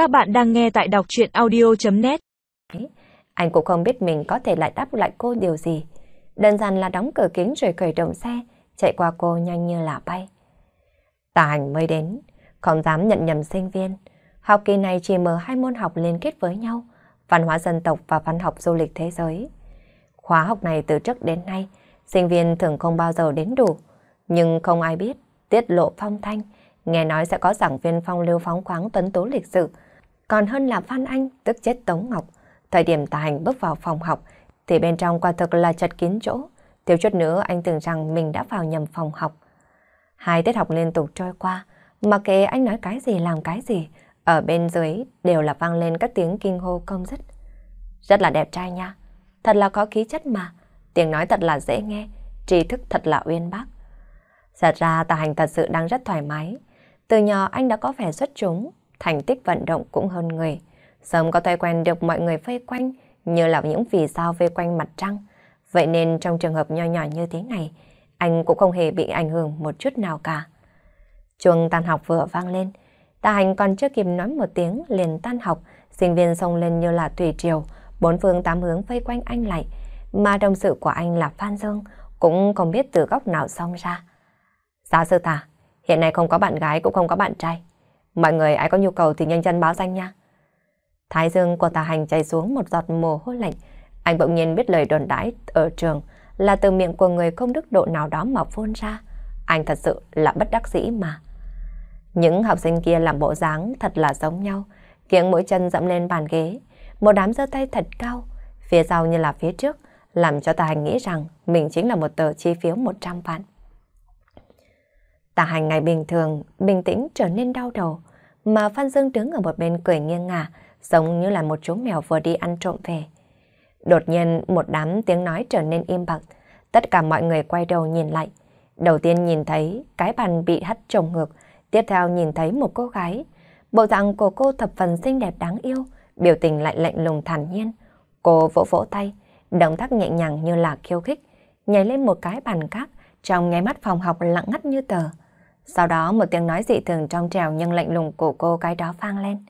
Các bạn đang nghe tại đọc chuyện audio.net Anh cũng không biết mình có thể lại đáp lại cô điều gì. Đơn giản là đóng cửa kính rồi khởi động xe, chạy qua cô nhanh như là bay. Tà hành mới đến, không dám nhận nhầm sinh viên. Học kỳ này chỉ mở hai môn học liên kết với nhau, văn hóa dân tộc và văn học du lịch thế giới. Khóa học này từ trước đến nay, sinh viên thường không bao giờ đến đủ, nhưng không ai biết, tiết lộ phong thanh, nghe nói sẽ có giảng viên phong lưu phóng khoáng tuấn tú lịch sự, còn hơn là Phan Anh, tức chết Tống Ngọc. Thời điểm tà hành bước vào phòng học, thì bên trong quả thực là chật kín chỗ. Thiếu chút nữa anh tưởng rằng mình đã vào nhầm phòng học. Hai tiết học liên tục trôi qua, mặc kệ anh nói cái gì làm cái gì, ở bên dưới đều là vang lên các tiếng kinh hô công dứt. Rất là đẹp trai nha, thật là có khí chất mà, tiếng nói thật là dễ nghe, tri thức thật là uyên bác. Thật ra tà hành thật sự đang rất thoải mái. Từ nhỏ anh đã có vẻ xuất chúng, thành tích vận động cũng hơn người. Sớm có thói quen được mọi người vây quanh như là những vì sao vây quanh mặt trăng. Vậy nên trong trường hợp nho nhỏ như thế này, anh cũng không hề bị ảnh hưởng một chút nào cả. Chuông tan học vừa vang lên, Tà hành còn chưa kịp nói một tiếng liền tan học, sinh viên xông lên như là tùy triều, bốn phương tám hướng vây quanh anh lại. Mà đồng sự của anh là Phan Dương, cũng không biết từ góc nào xông ra. Giáo sư Tà, hiện nay không có bạn gái cũng không có bạn trai. Mọi người ai có nhu cầu thì nhanh chân báo danh nha. Thái dương của tà hành chảy xuống một giọt mồ hôi lạnh. Anh bỗng nhiên biết lời đồn đãi ở trường là từ miệng của người không đức độ nào đó mà phun ra. Anh thật sự là bất đắc dĩ mà. Những học sinh kia làm bộ dáng thật là giống nhau, kiếng mũi chân dẫm lên bàn ghế, một đám giơ tay thật cao, phía sau như là phía trước, làm cho Tà Hành nghĩ rằng mình chính là một tờ chi phiếu 100 vạn tả Hành ngày bình thường, bình tĩnh trở nên đau đầu, mà Phan Dương đứng ở một bên cười nghiêng ngả, giống như là một chú mèo vừa đi ăn trộm về. Đột nhiên một đám tiếng nói trở nên im bặt, tất cả mọi người quay đầu nhìn lại. Đầu tiên nhìn thấy cái bàn bị hất trồng ngược, tiếp theo nhìn thấy một cô gái. Bộ dạng của cô thập phần xinh đẹp đáng yêu, biểu tình lại lạnh lùng thản nhiên. Cô vỗ vỗ tay, động tác nhẹ nhàng như là khiêu khích, nhảy lên một cái bàn khác, trong nháy mắt phòng học lặng ngắt như tờ. Sau đó một tiếng nói dị thường trong trèo nhưng lạnh lùng của cô cái đó vang lên.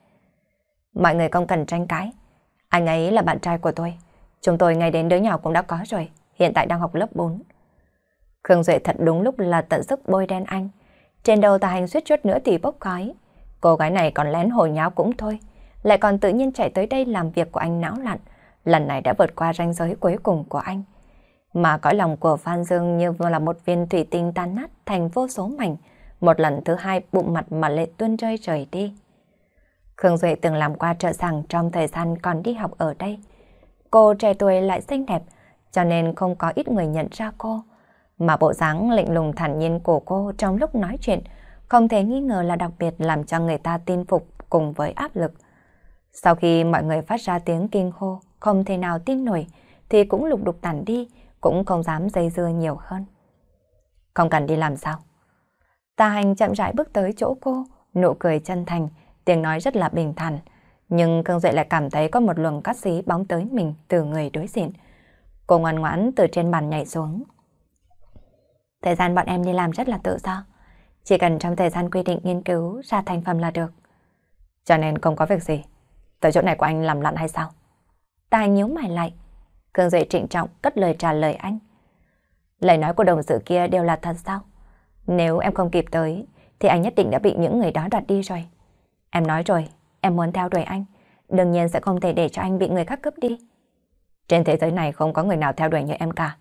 Mọi người không cần tranh cãi. Anh ấy là bạn trai của tôi. Chúng tôi ngay đến đứa nhỏ cũng đã có rồi. Hiện tại đang học lớp 4. Khương Duệ thật đúng lúc là tận sức bôi đen anh. Trên đầu tà hành suýt chút nữa thì bốc khói. Cô gái này còn lén hồi nháo cũng thôi. Lại còn tự nhiên chạy tới đây làm việc của anh não lặn. Lần này đã vượt qua ranh giới cuối cùng của anh. Mà cõi lòng của Phan Dương như là một viên thủy tinh tan nát thành vô số mảnh. Một lần thứ hai bụng mặt mà lệ tuôn rơi rời đi. Khương Duệ từng làm qua trợ giảng trong thời gian còn đi học ở đây. Cô trẻ tuổi lại xinh đẹp, cho nên không có ít người nhận ra cô. Mà bộ dáng lạnh lùng thản nhiên của cô trong lúc nói chuyện không thể nghi ngờ là đặc biệt làm cho người ta tin phục cùng với áp lực. Sau khi mọi người phát ra tiếng kinh hô, không thể nào tin nổi, thì cũng lục đục tản đi, cũng không dám dây dưa nhiều hơn. Không cần đi làm sao? Tà hành chậm rãi bước tới chỗ cô, nụ cười chân thành, tiếng nói rất là bình thản. Nhưng Cương Duệ lại cảm thấy có một luồng cắt xí bóng tới mình từ người đối diện. Cô ngoan ngoãn từ trên bàn nhảy xuống. Thời gian bọn em đi làm rất là tự do. Chỉ cần trong thời gian quy định nghiên cứu ra thành phẩm là được. Cho nên không có việc gì. Tới chỗ này của anh làm lặn hay sao? Tài nhíu mày lại. Cương Duệ trịnh trọng cất lời trả lời anh. Lời nói của đồng sự kia đều là thật sao? Nếu em không kịp tới, thì anh nhất định đã bị những người đó đoạt đi rồi. Em nói rồi, em muốn theo đuổi anh. Đương nhiên sẽ không thể để cho anh bị người khác cướp đi. Trên thế giới này không có người nào theo đuổi như em cả.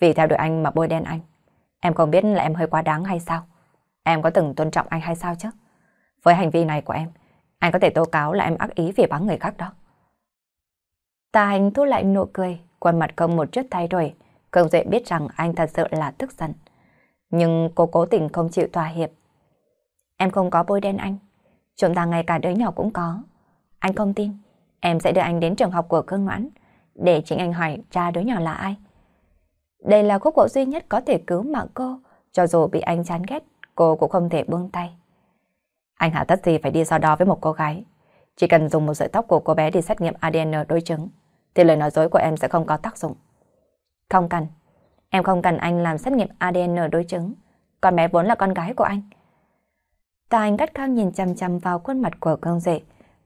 Vì theo đuổi anh mà bôi đen anh. Em không biết là em hơi quá đáng hay sao? Em có từng tôn trọng anh hay sao chứ? Với hành vi này của em, anh có thể tố cáo là em ác ý vì bắn người khác đó. Tà hành thu lại nụ cười, khuôn mặt không một chút thay đổi. Cường Duệ biết rằng anh thật sự là tức giận. Nhưng cô cố tình không chịu thỏa hiệp. Em không có bôi đen anh. Chúng ta ngay cả đứa nhỏ cũng có. Anh không tin. Em sẽ đưa anh đến trường học của Khương Ngoãn để chính anh hỏi cha đứa nhỏ là ai. Đây là khúc gỗ duy nhất có thể cứu mạng cô. Cho dù bị anh chán ghét, cô cũng không thể buông tay. Anh hạ tất gì phải đi so đo với một cô gái. Chỉ cần dùng một sợi tóc của cô bé đi xét nghiệm ADN đối chứng, thì lời nói dối của em sẽ không có tác dụng. Không cần. Em không cần anh làm xét nghiệm ADN đối chứng. Con bé vốn là con gái của anh. Tà anh gắt cao nhìn chăm chăm vào khuôn mặt của cương dệ.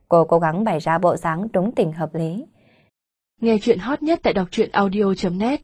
Cô cố gắng bày ra bộ dáng đúng tình hợp lý. Nghe chuyện hot nhất tại đọc truyện audio.net